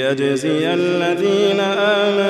ليجزي الذين آمنوا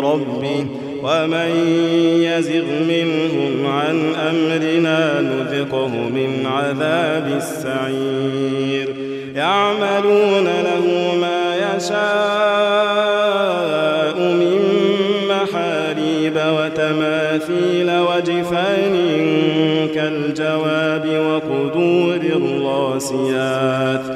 ربه ومن يزغ منهم عن أمرنا نذقه من عذاب السعير. يعملون له ما يشاء من محاريب وتماثيل وجفان كالجواب وقدور الراسيات.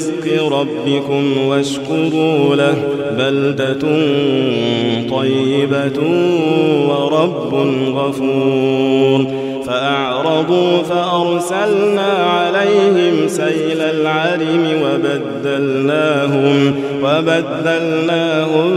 رزق ربكم واشكروا له بلدة طيبة ورب غفور. فأعرضوا فأرسلنا عليهم سيل العرم وبدلناهم وبدلناهم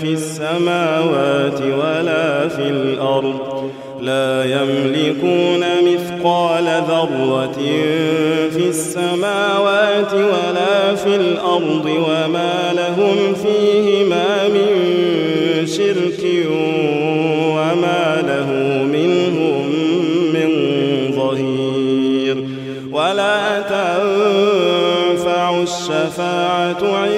في السماوات ولا في الأرض لا يملكون مثقال ذرة في السماوات ولا في الأرض وما لهم فيهما من شرك وما له منهم من ظهير ولا تنفع الشفاعة عنده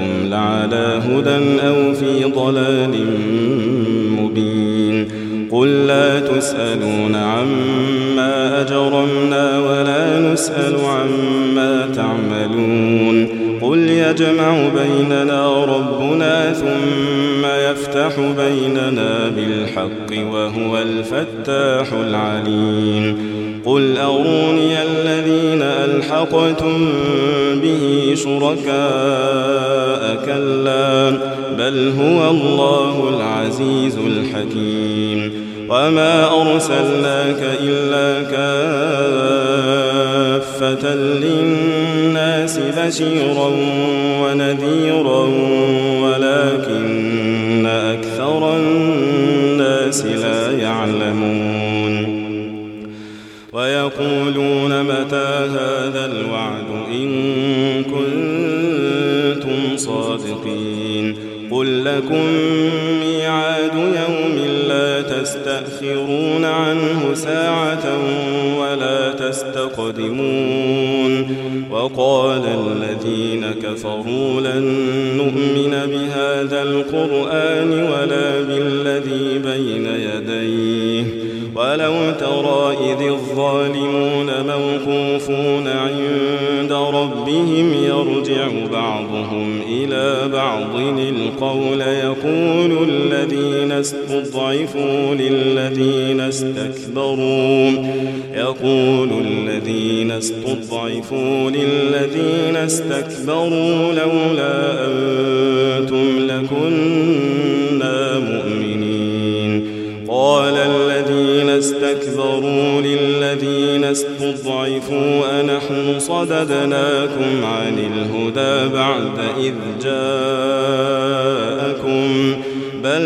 إياكم لعلى هدى أو في ضلال مبين. قل لا تسألون عما أجرمنا ولا نسأل عما تعملون. قل يجمع بيننا ربنا ثم يفتح بيننا بالحق وهو الفتاح العليم. قل أروني الذين ألحقتم به شركاء كلا بل هو الله العزيز الحكيم. وما أرسلناك إلا كافة للناس بشيرا ونذيرا صادقين قل لكم ميعاد يوم لا تستأخرون عنه ساعة ولا تستقدمون. وقال الذين كفروا بعض القول يقول الذين استضعفوا للذين استكبروا يقول الذين استضعفوا للذين استكبروا لولا أنتم لكنا مؤمنين. قال الذين استكبروا للذين استضعفوا أنحن صددناكم عن الهدى بعد إذ جاءكم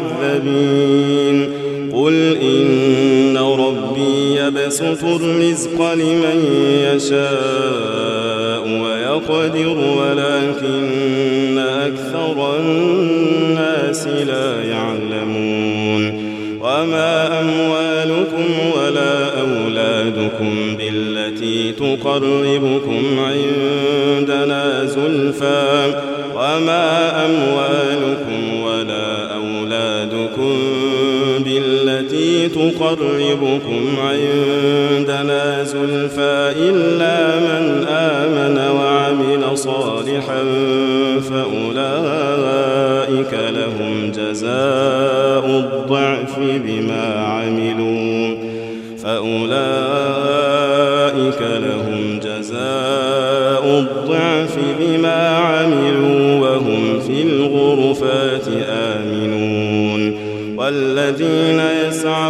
بمعذبين قل إن ربي يبسط الرزق لمن يشاء ويقدر ولكن أكثر الناس لا يعلمون. وما أموالكم ولا أولادكم بالتي تقربكم عندنا زلفى. وما أموالكم تقربكم عندنا زلفى إلا من آمن وعمل صالحا فأولئك لهم جزاء الضعف بما عملوا فأولئك لهم جزاء الضعف بما عملوا وهم في الغرفات آمنون والذين يسعون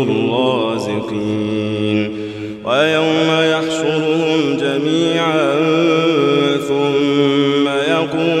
يحشرهم جميعا ثم يقول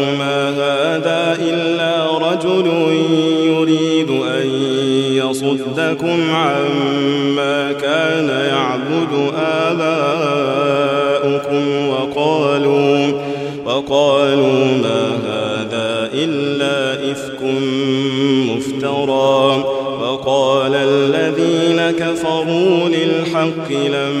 رجل يريد أن يصدكم عما كان يعبد آباؤكم وقالوا وقالوا ما هذا إلا إفك مفترى وقال الذين كفروا للحق لما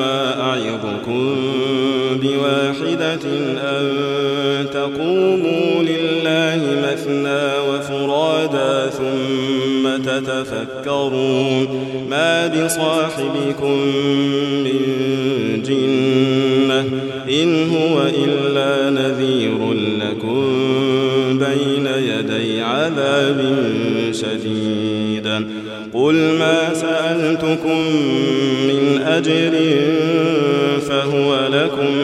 إنما أعظكم بواحدة أن تقوموا لله مثنى وفرادا ثم تتفكرون ما بصاحبكم من جنة إن هو إلا نذير لكم بين يدي عذاب شديد. قل ما سألتكم من أجر